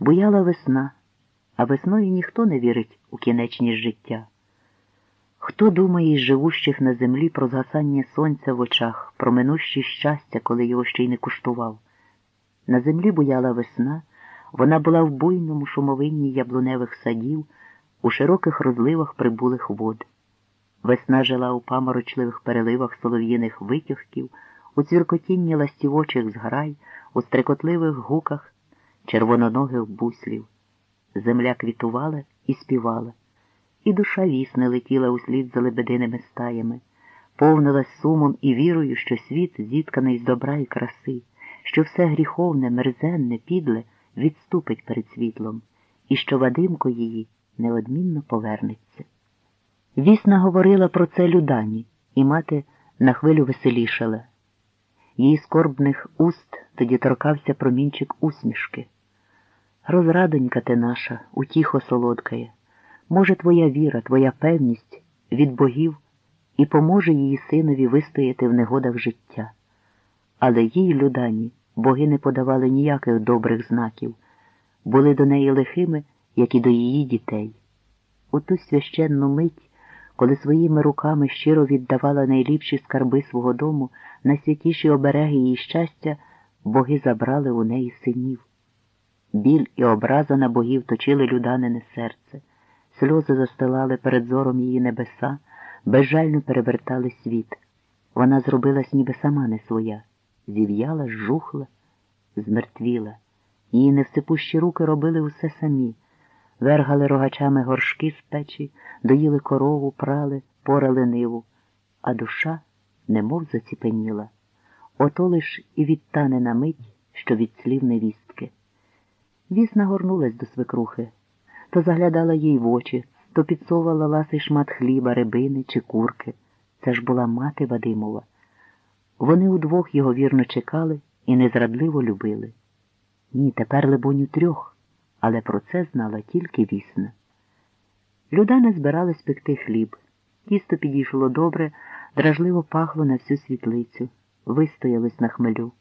Буяла весна, а весною ніхто не вірить у кінечність життя. Хто думає із живущих на землі про згасання сонця в очах, про минуще щастя, коли його ще й не куштував? На землі буяла весна, вона була в буйному шумовинні яблуневих садів, у широких розливах прибулих вод. Весна жила у паморочливих переливах солов'їних витягків, у цвіркотінні ластівочих зграй, у стрекотливих гуках червононогих буслів. Земля квітувала і співала, і душа вісне летіла услід за лебединими стаями, повнилась сумом і вірою, що світ зітканий з добра і краси, що все гріховне, мерзенне, підле відступить перед світлом, і що Вадимко її неодмінно повернеться. Вісна говорила про це Людані, і мати на хвилю веселішала. Її скорбних уст тоді торкався промінчик усмішки. Розрадонька ти наша, утіхо солодкає, може, твоя віра, твоя певність від богів і поможе її синові вистояти в негодах життя. Але їй, Людані, боги не подавали ніяких добрих знаків, були до неї лихими, як і до її дітей. У ту священну мить, коли своїми руками щиро віддавала найліпші скарби свого дому, найсвятіші обереги її щастя, боги забрали у неї синів. Біль і образа на богів точили люданине серце, сльози застилали перед зором її небеса, безжально перевертали світ. Вона зробилась ніби сама не своя, зів'яла, жухла, змертвіла. Її невсипущі руки робили усе самі, вергали рогачами горшки з печі, доїли корову, прали, порали ниву, а душа немов заціпеніла. Ото лиш і відтане на мить, що від слів невістки. Вісна горнулась до свекрухи, то заглядала їй в очі, то підсовувала ласий шмат хліба, рибини чи курки. Це ж була мати Вадимова. Вони удвох його вірно чекали і незрадливо любили. Ні, тепер, либонь, у трьох, але про це знала тільки вісна. Людана збиралась пекти хліб. Тісто підійшло добре, дражливо пахло на всю світлицю, вистоялось на хмелю.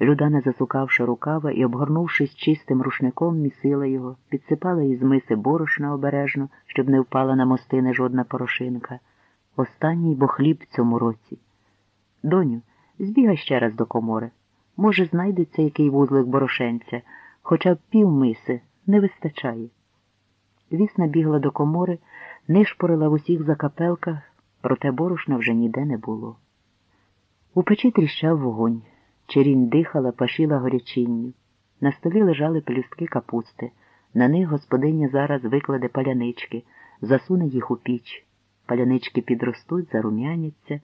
Людана, засукавши рукава і, обгорнувшись чистим рушником, місила його, підсипала із миси борошна обережно, щоб не впала на мостини жодна порошинка. Останній бо хліб цьому році. Доню, збігай ще раз до комори. Може, знайдеться який вузлик борошенця, хоча б пів миси не вистачає. Вісна бігла до комори, нишпорила в усіх закапелках, проте борошна вже ніде не було. У печі тріщав вогонь. Черінь дихала, пашіла горячинню. На столі лежали пелюстки капусти. На них господиня зараз викладе палянички, засуне їх у піч. Палянички підростуть, зарум'яняться,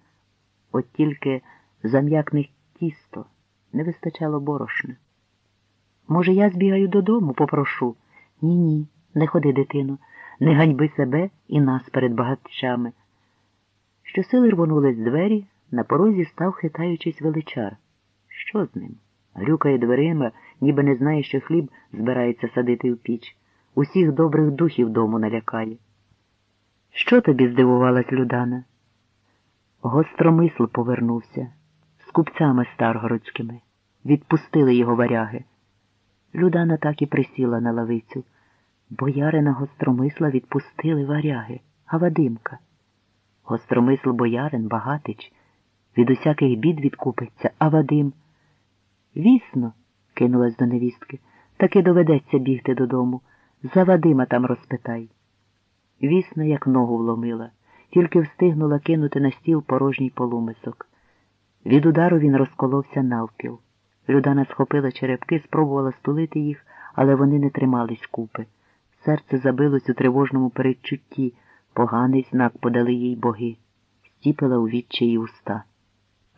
от тільки зам'якне тісто не вистачало борошна. Може, я збігаю додому, попрошу? Ні, ні, не ходи, дитино, не ганьби себе і нас перед багатчами. Щосили рвонулись двері, на порозі став, хитаючись величар. Що з ним? Грюкає дверима, ніби не знає, що хліб збирається садити в піч. Усіх добрих духів дому налякає. Що тобі здивувалась Людана? Гостромисл повернувся з купцями старгородськими. Відпустили його варяги. Людана так і присіла на лавицю. Боярина гостромисла відпустили варяги, а Вадимка. Гостромисл боярин, багатич, від усяких бід відкупиться, а Вадим. Вісно, кинулась до невістки, таки доведеться бігти додому. За Вадима там розпитай. Вісна, як ногу вломила, тільки встигнула кинути на стіл порожній полумисок. Від удару він розколовся навпіл. Людана схопила черепки, спробувала стулити їх, але вони не тримались купи. Серце забилось у тривожному передчутті, поганий знак подали їй боги, стіпила у відчаї уста.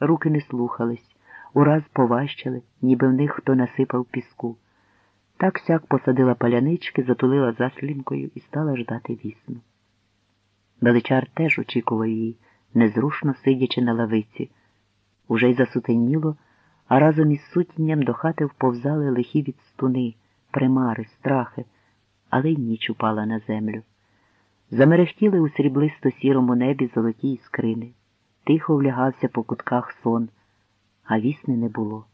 Руки не слухались, ураз поважчали, ніби в них хто насипав піску. Так сяк посадила палянички, затулила заслінкою і стала ждати вісну. Величар теж очікував її, незрушно сидячи на лавиці. Уже й засутеніло, а разом із сутінням до хати вповзали лихі відстуни, примари, страхи, але й ніч упала на землю. Замерехтіли у сріблисто сірому небі золоті іскрини. Тихо влягався по кутках сон, а вісни не було.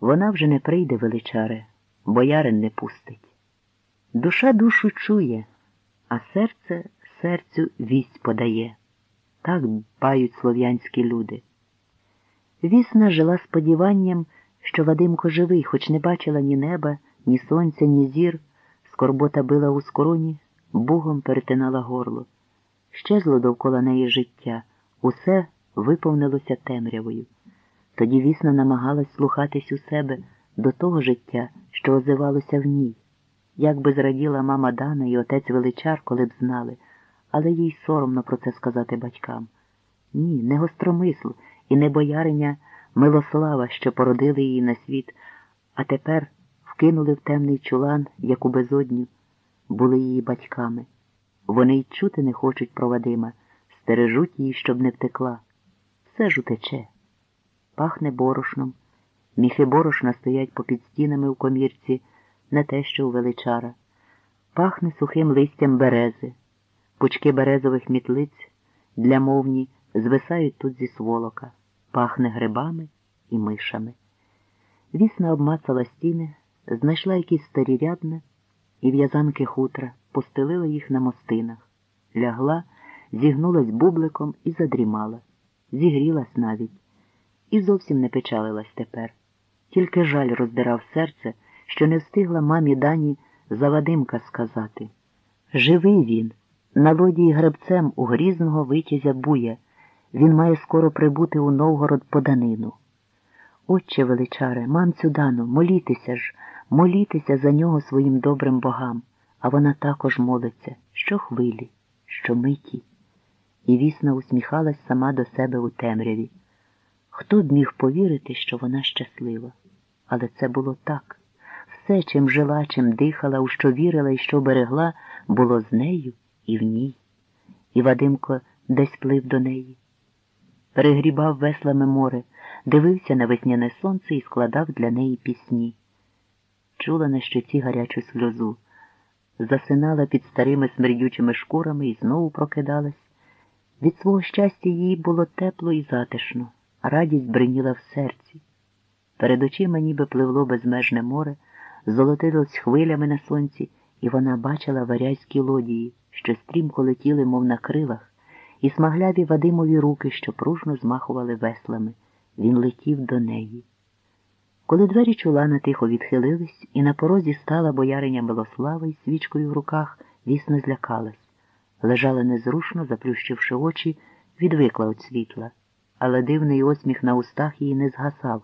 Вона вже не прийде, величаре, боярин не пустить. Душа душу чує, а серце серцю вість подає. Так дбають слов'янські люди. Вісна жила сподіванням, що Вадимко живий, хоч не бачила ні неба, ні сонця, ні зір, скорбота била у скороні, бугом перетинала горло. Щезло довкола неї життя, усе виповнилося темрявою. Тоді вісна намагалась слухатись у себе до того життя, що озивалося в ній. Як би зраділа мама Дана і отець Величар, коли б знали, але їй соромно про це сказати батькам. Ні, не гостромисл і не бояриня Милослава, що породили її на світ, а тепер вкинули в темний чулан, як у безодню, були її батьками. Вони й чути не хочуть про Вадима, стережуть її, щоб не втекла. Все ж утече. Пахне борошном. Міхи борошна стоять попід стінами у комірці, не те, що у величара. Пахне сухим листям берези. Пучки березових мітлиць для мовні звисають тут зі сволока, пахне грибами і мишами. Вісна обмацала стіни, знайшла якісь старі рядна і в'язанки хутра, постелила їх на мостинах, лягла, зігнулась бубликом і задрімала, зігрілась навіть, і зовсім не печалилась тепер. Тільки жаль роздирав серце, що не встигла мамі Дані за Вадимка сказати. Живий він, на лодії гребцем у грізного витязя буя. Він має скоро прибути у Новгород по данину. Отче величаре, мамцю Дану, молітеся ж, молітеся за нього своїм добрим богам, а вона також молиться, що хвилі, що миті. І вісна усміхалась сама до себе у темряві. Хто б міг повірити, що вона щаслива? Але це було так. Все, чим жила, чим дихала, у що вірила і що берегла, було з нею і в ній. І Вадимко десь плив до неї. Перегрібав веслами море, дивився на весняне сонце і складав для неї пісні. Чула на щоці гарячу сльозу, засинала під старими смердючими шкурами і знову прокидалась. Від свого щастя їй було тепло і затишно, радість бриніла в серці. Перед очима ніби пливло безмежне море, золотилось хвилями на сонці, і вона бачила варязькі лодії, що стрімко летіли, мов на крилах, і смагляві Вадимові руки, що пружно змахували веслами. Він летів до неї. Коли двері чулана тихо відхилились, і на порозі стала бояриня Милослава із свічкою в руках, вісно злякалась. Лежала незрушно, заплющивши очі, відвикла від світла, але дивний осміх на устах її не згасав.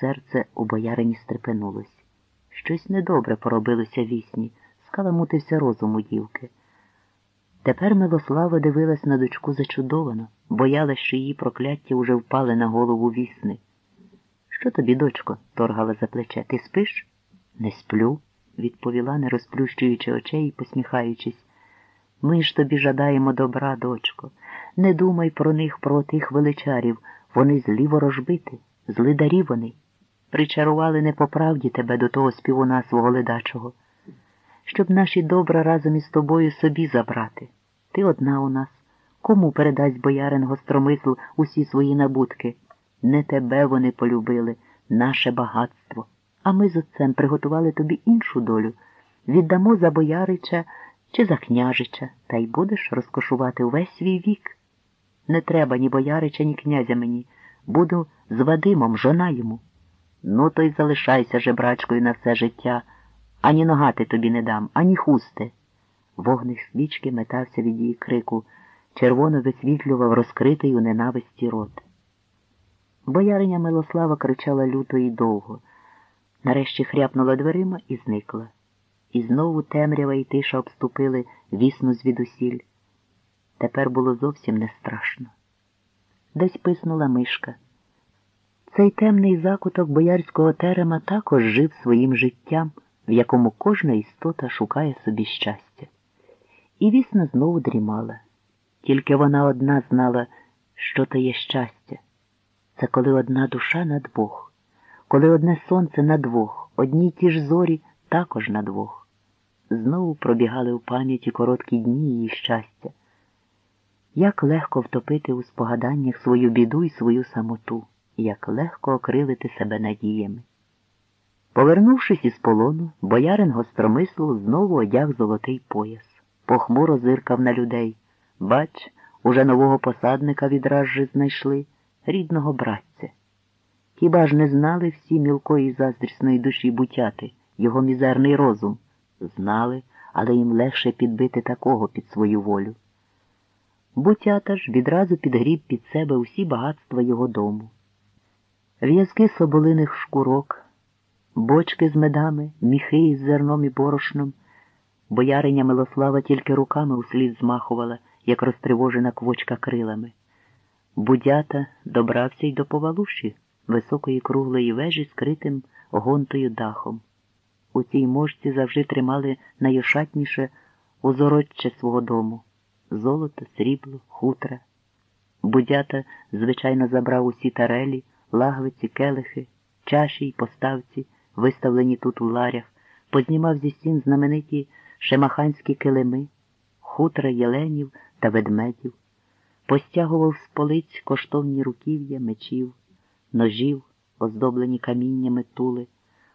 Серце у боярині стрепенулось. Щось недобре поробилося вісні, скаламутився розум у дівки. Тепер Милослава дивилась на дочку зачудовано, боялась, що її прокляття уже впали на голову вісни. Що тобі, дочко? торгала за плече. Ти спиш? Не сплю, відповіла, не розплющуючи очей і посміхаючись. Ми ж тобі жадаємо добра, дочко. Не думай про них, про тих величарів. Вони злі ворожбити, злидарі вони. Причарували не по правді тебе до того співуна свого ледачого, щоб наші добра разом із тобою собі забрати. Ти одна у нас. Кому передасть боярин гостромисл усі свої набутки? Не тебе вони полюбили, наше багатство. А ми з отцем приготували тобі іншу долю. Віддамо за боярича чи за княжича, та й будеш розкошувати увесь свій вік. Не треба ні боярича, ні князя мені. Буду з Вадимом, жона йому. Ну, то й залишайся жебрачкою на все життя. Ані ногати тобі не дам, ані хусти. Вогник свічки метався від її крику, червоно висвітлював розкритий у ненависті рот. Бояриня Милослава кричала люто і довго. Нарешті хряпнула дверима і зникла. І знову темрява і тиша обступили вісну звідусіль. Тепер було зовсім не страшно. Десь писнула мишка. Цей темний закуток боярського терема також жив своїм життям, в якому кожна істота шукає собі щастя. І вісна знову дрімала. Тільки вона одна знала, що то є щастя. Це коли одна душа на двох, коли одне сонце на двох, одні ті ж зорі також на двох. Знову пробігали у пам'яті короткі дні її щастя. Як легко втопити у спогаданнях свою біду і свою самоту, як легко окрилити себе надіями. Повернувшись із полону, боярин гостромисло знову одяг золотий пояс. Похмуро зиркав на людей. Бач, уже нового посадника відраз же знайшли, рідного братця. Хіба ж не знали всі мілкої заздрісної душі бутяти, його мізерний розум? Знали, але їм легше підбити такого під свою волю. Бутята ж відразу підгріб під себе усі багатства його дому. В'язки соболиних шкурок, бочки з медами, міхи із зерном і борошном. Бояриня Милослава тільки руками услід змахувала, як розтривожена квочка крилами. Будята добрався й до повалуші високої круглої вежі з критим гонтою дахом. У цій можці завжди тримали найошатніше узороччя свого дому. Золото, срібло, хутра. Будята, звичайно, забрав усі тарелі, лагвиці, келихи, чаші й поставці, виставлені тут у ларях, познімав зі стін знамениті шемаханські килими, хутра єленів та ведмедів, постягував з полиць коштовні руків'я, мечів, ножів, оздоблені каміннями тули,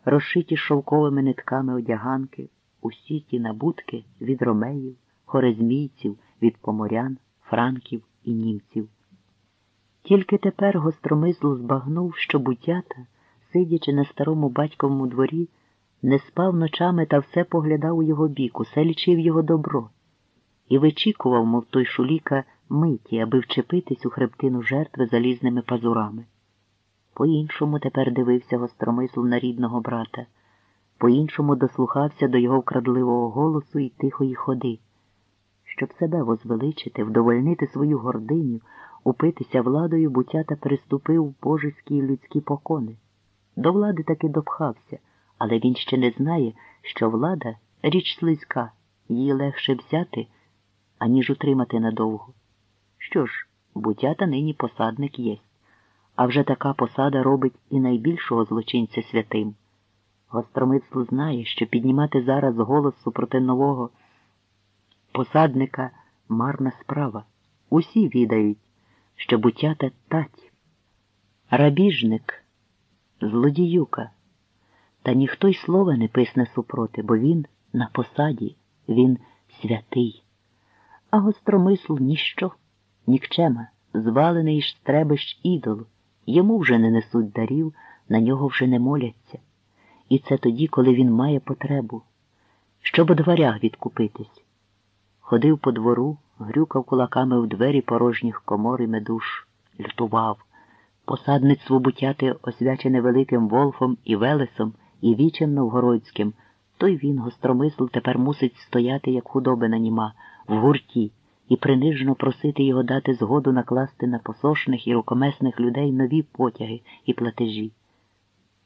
розшиті шовковими нитками одяганки, усі ті набутки від ромеїв, хорезмійців, від поморян, франків і німців. Тільки тепер гостромисло збагнув, що бутята, сидячи на старому батьковому дворі, не спав ночами та все поглядав у його бік, усе лічив його добро, і вичікував, мов той шуліка, миті, аби вчепитись у хребтину жертви залізними пазурами. По-іншому тепер дивився гостромисл на рідного брата, по-іншому дослухався до його вкрадливого голосу і тихої ходи. Щоб себе возвеличити, вдовольнити свою гординю, упитися владою, бутята переступив божеські людські покони. До влади таки допхався, але він ще не знає, що влада річ слизька, її легше взяти, аніж утримати надовго. Що ж, бутята нині посадник єсть, а вже така посада робить і найбільшого злочинця святим. Гостромисло знає, що піднімати зараз голос супроти нового посадника марна справа. Усі відають, що бутята тать, рабіжник, злодіюка. Та ніхто й слова не писне супроти, бо він на посаді, він святий. А гостромисл ніщо, нікчема, звалений штребищ ідол, йому вже не несуть дарів, на нього вже не моляться. І це тоді, коли він має потребу, щоб у дверях відкупитись. Ходив по двору, грюкав кулаками в двері порожніх комор і медуш, лютував. Посадництво бутяти, освячене великим Волфом і Велесом, і вічем новгородським, той він, гостромисл, тепер мусить стояти, як худобина німа, в гурті, і принижно просити його дати згоду накласти на посошних і рукомесних людей нові потяги і платежі.